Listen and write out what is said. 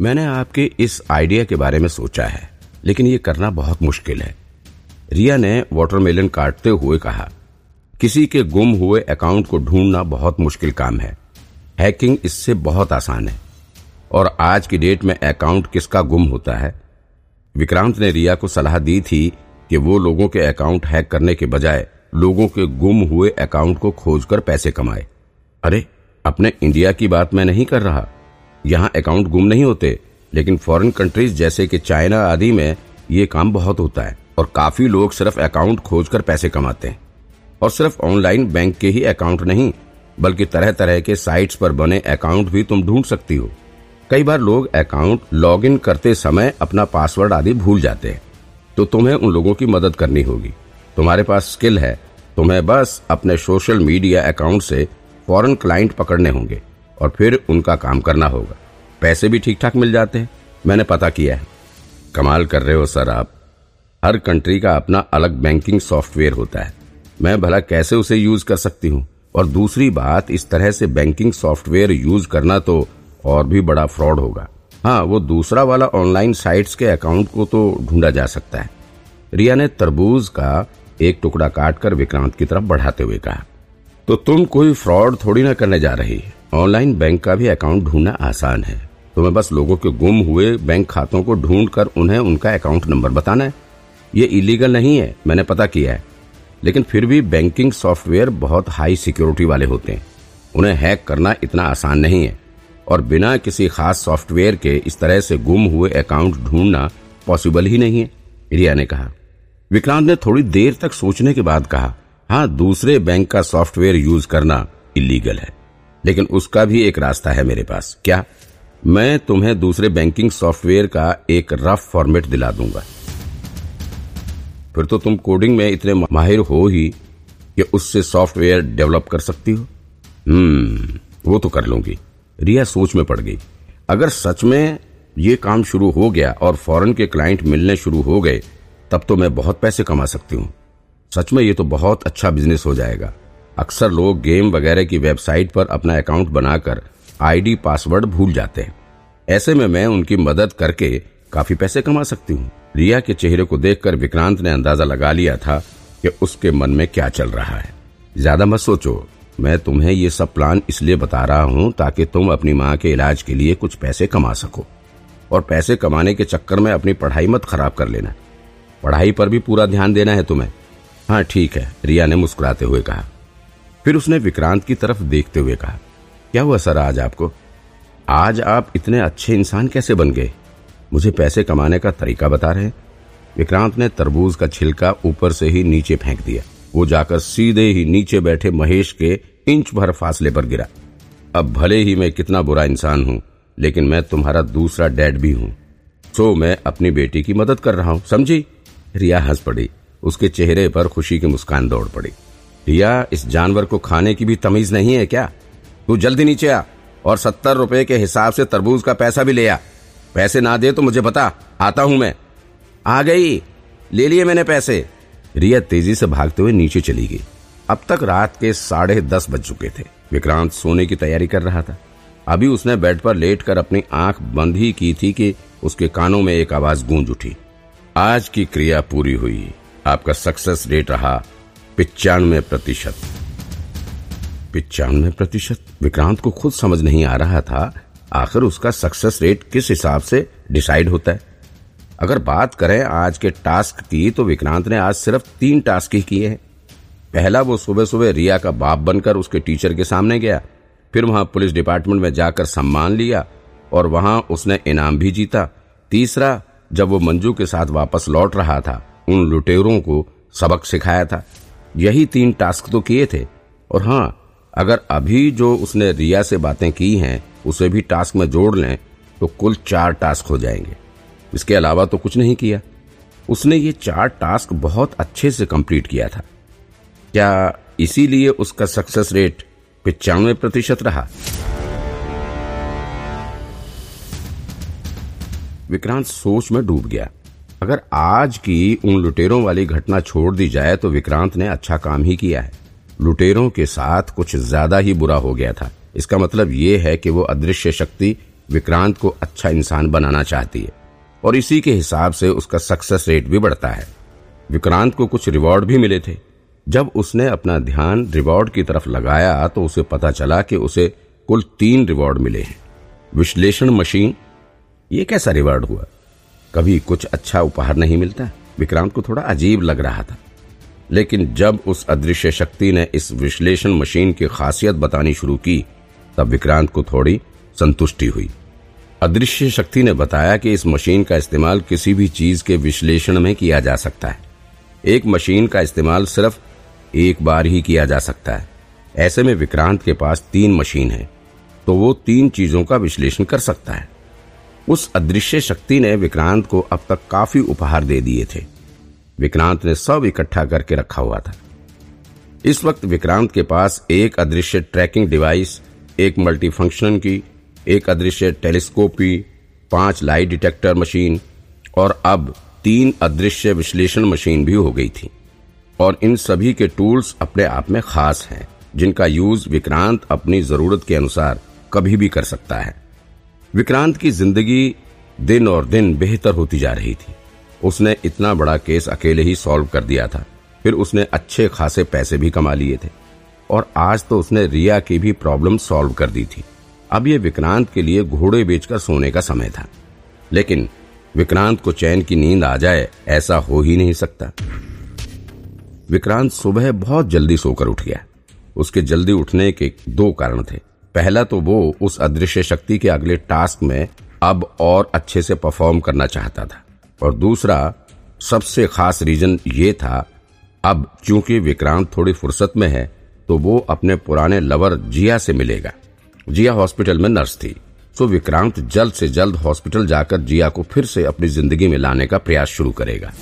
मैंने आपके इस आइडिया के बारे में सोचा है, लेकिन ये करना बहुत मुश्किल है। रिया ने वाटरमेलन काटते हुए कहा, किसी के गुम हुए अकाउंट को ढूंढना बहुत मुश्किल काम है। हैकिंग इससे बहुत आसान है। और आज की डेट में अकाउंट किसका गुम होता है? विक्रांत ने रिया को सलाह दी थी कि वो लोगों के अकाउंट हैक करने के बजाय लोगों के गुम हुए अकाउंट को खोजकर पैसे कमाए। अरे, अपने इंडिया की बात मैं नहीं कर रहा। यहाँ अकाउंट गुम नहीं होते, लेकिन फॉरेन कंट्रीज़ जैसे कि चाइना आदि में ये काम बहुत होता है और काफ़ी लोग सिर्फ़ अकाउंट खोजकर पैसे कमाते हैं। और सिर्फ़ ऑनलाइन बैंक के ही अकाउंट नहीं, बल्कि तरह तरह के साइट्स पर बने अकाउंट भी तुम ढूंढ सकती हो। कई बार लोग अकाउंट लॉगिन करते समय अपना पासवर्ड आदि भूल जाते हैं। तो तुम्हें उन लोगों की मदद करनी होगी। तुम्हारे पास स्किल है, तुम्हें बस अपने सोशल मीडिया अकाउंट से फॉरेन क्लाइंट पकड़ने होंगे और फिर उनका काम करना होगा। पैसे भी ठीक ठाक मिल जाते हैं। मैंने पता किया है। कमाल कर रहे हो, सर आप। हर कंट्री का अपना अलग बैंकिंग सॉफ्टवेयर होता है। मैं भला कैसे उसे यूज़ कर सकती हूँ? और दूसरी बात, इस तरह से बैंकिंग सॉफ्टवेयर यूज़ करना तो और भी बड़ा फ्रॉड होगा। हाँ वो दूसरा वाला ऑनलाइन साइट्स के अकाउंट को तो ढूंढा जा सकता है। रिया ने तरबूज का एक टुकड़ा काटकर विक्रांत की तरफ़ बढ़ाते हुए कहा तो तुम कोई फ्रॉड थोड़ी ना करने जा रही। ऑनलाइन बैंक का भी अकाउंट ढूंढना आसान है। तुम्हें बस लोगों के गुम हुए बैंक खातों को ढूंढ कर उन्हें उनका अकाउंट नंबर बताना है। ये इलीगल नहीं है, मैंने पता किया है। लेकिन फिर भी बैंकिंग सॉफ्टवेयर बहुत हाई सिक्योरिटी वाले होते हैं। उन्हें हैक करना इतना आसान नहीं है। और बिना किसी खास सॉफ्टवेयर के इस तरह से गुम हुए अकाउंट ढूंढना पॉसिबल ही नहीं है, रिया ने कहा। विक्रांत ने थोड़ी देर तक सोचने के बाद कहा हाँ दूसरे बैंक का सॉफ्टवेयर यूज़ करना इलीगल है। लेकिन उसका भी एक रास्ता है मेरे पास। क्या? मैं तुम्हें दूसरे बैंकिंग सॉफ्टवेयर का एक रफ फॉर्मेट दिला दूँगा। फिर तो तुम कोडिंग में इतने माहिर हो ही कि उससे सॉफ्टवेयर डेवलप कर सकती हो। हम्म वो तो कर लूँगी। रिया सोच में पड़ गई। अगर सच में ये काम शुरू हो गया और फॉरेन के क्लाइंट मिलने शुरू हो गए, तब तो मैं बहुत पैसे कमा सकती हूँ। सच में ये तो बहुत अच्छा बिज़नेस हो जाएगा। अक्सर लोग गेम वगैरह की वेबसाइट पर अपना अकाउंट बनाकर आईडी पासवर्ड भूल जाते हैं। ऐसे में मैं उनकी मदद करके काफ़ी पैसे कमा सकती हूँ। रिया के चेहरे को देखकर विक्रांत ने अंदाज़ा लगा लिया था कि उसके मन में क्या चल रहा है। ज़्यादा मत सोचो, मैं तुम्हें ये सब प्लान इसलिए बता रहा हूँ ताकि तुम अपनी माँ के इलाज के लिए कुछ पैसे कमा सको। और पैसे कमाने के चक्कर में अपनी पढ़ाई मत खराब कर लेना। पढ़ाई पर भी पूरा ध्यान देना है तुम्हें। हाँ ठीक है, रिया ने मुस्कुराते हुए कहा। फिर उसने विक्रांत की तरफ़ देखते हुए कहा, क्या हुआ सर आज आपको? आज आप इतने अच्छे इंसान कैसे बन गए? मुझे पैसे कमाने का तरीका बता रहे विक्रांत ने तरबूज का छिलका ऊपर से ही नीचे फेंक दिया। वो जाकर सीधे ही नीचे बैठे महेश के इंच भर फासले पर गिरा। अब भले ही मैं कितना बुरा इंसान हूँ, लेकिन मैं तुम्हारा दूसरा डैड भी हूँ। सो मैं अपनी बेटी की मदद कर रहा हूँ, समझी? रिया हंस पड़ी। उसके चेहरे पर खुशी की मुस्कान दौड़ पड़ी। रिया, इस जानवर को खाने की भी तमीज नहीं है क्या? तू जल्दी नीचे आ। और सत्तर रुपए के हिसाब से तरबूज का पैसा भी ले आ। पैसे ना दे तो मुझे बता, आता हूँ मैं। आ गई। ले लिए मैंने पैसे। रिया तेज़ी से भागते हुए नीचे चली गई। अब तक रात के साढ़े दस बज चुके थे। विक्रांत सोने की तैयारी कर रहा था। अभी उसने बेड पर लेटकर अपनी आँख बंद ही की थी कि उसके कानों में एक आवाज़ गूंज उठी। आज की क्रिया पूरी हुई। आपका सक्सेस रेट रहा पिचानवे प्रतिशत। पिचानवे प्रतिशत। विक्रांत को खुद समझ नहीं आ रहा था, आखिर उसका सक्सेस रेट किस हिसाब से डिसाइड होता है। अगर बात करें आज के टास्क की तो विक्रांत ने आज सिर्फ़ तीन टास्क ही किए हैं। पहला वो सुबह सुबह रिया का बाप बनकर उसके टीचर के सामने गया। फिर वहाँ पुलिस डिपार्टमेंट में जाकर सम्मान लिया और वहाँ उसने इनाम भी जीता। तीसरा, जब वो मंजू के साथ वापस लौट रहा था, उन लुटेरों को सबक सिखाया था। यही तीन टास्क तो किए थे। और हाँ अगर अभी जो उसने रिया से बातें की हैं, उसे भी टास्क में जोड़ लें तो कुल चार टास्क हो जाएँगे। इसके अलावा तो कुछ नहीं किया। उसने ये चार टास्क बहुत अच्छे से कंप्लीट किया था। क्या इसीलिए उसका सक्सेस रेट पिचानवे प्रतिशत रहा? विक्रांत सोच में डूब गया। अगर आज की उन लुटेरों वाली घटना छोड़ दी जाए तो विक्रांत ने अच्छा काम ही किया है। लुटेरों के साथ कुछ ज़्यादा ही बुरा हो गया था। इसका मतलब ये है कि वो अदृश्य शक्ति विक्रांत को अच्छा इंसान बनाना चाहती है। और इसी के हिसाब से उसका सक्सेस रेट भी बढ़ता है। विक्रांत को कुछ रिवॉर्ड भी मिले थे। जब उसने अपना ध्यान रिवॉर्ड की तरफ़ लगाया तो उसे पता चला कि उसे कुल तीन रिवॉर्ड मिले हैं। विश्लेषण मशीन, ये कैसा रिवॉर्ड हुआ? कभी कुछ अच्छा उपहार नहीं मिलता? विक्रांत को थोड़ा अजीब लग रहा था। लेकिन जब उस अदृश्य शक्ति ने इस विश्लेषण मशीन की खासियत बतानी शुरू की, तब विक्रांत को थोड़ी संतुष्टि हुई। अदृश्य शक्ति ने बताया कि इस मशीन का इस्तेमाल किसी भी चीज़ के विश्लेषण में किया जा सकता है। एक मशीन का इस्तेमाल सिर्फ़ एक बार ही किया जा सकता है। ऐसे में विक्रांत के पास तीन मशीन है तो वो तीन चीज़ों का विश्लेषण कर सकता है। उस अदृश्य शक्ति ने विक्रांत को अब तक काफ़ी उपहार दे दिए थे। विक्रांत ने सब इकट्ठा करके रखा हुआ था। इस वक्त विक्रांत के पास एक अदृश्य ट्रैकिंग डिवाइस, एक मल्टीफंक्शन की, एक अदृश्य टेलीस्कोपी पाँच लाइट डिटेक्टर मशीन और अब तीन अदृश्य विश्लेषण मशीन भी हो गई थी। और इन सभी के टूल्स अपने आप में खास हैं, जिनका यूज़ विक्रांत अपनी ज़रूरत के अनुसार कभी भी कर सकता है। विक्रांत की ज़िंदगी दिन और दिन बेहतर होती जा रही थी। उसने इतना बड़ा केस अकेले ही सॉल्व कर दिया था। फिर उसने अच्छे खासे पैसे भी कमा लिए थे। और आज तो उसने रिया की भी प्रॉब्लम सॉल्व कर दी थी। अब ये विक्रांत के लिए घोड़े बेचकर सोने का समय था। लेकिन विक्रांत को चैन की नींद आ जाए, ऐसा हो ही नहीं सकता। विक्रांत सुबह बहुत जल्दी सोकर उठ गया। उसके जल्दी उठने के दो कारण थे। पहला तो वो उस अदृश्य शक्ति के अगले टास्क में अब और अच्छे से परफॉर्म करना चाहता था। और दूसरा, सबसे खास रीजन ये था, अब चूँकि विक्रांत थोड़ी फुर्सत में है तो वो अपने पुराने लवर जिया से मिलेगा। जिया हॉस्पिटल में नर्स थी। तो विक्रांत जल्द से जल्द हॉस्पिटल जाकर जिया को फिर से अपनी ज़िंदगी में लाने का प्रयास शुरू करेगा।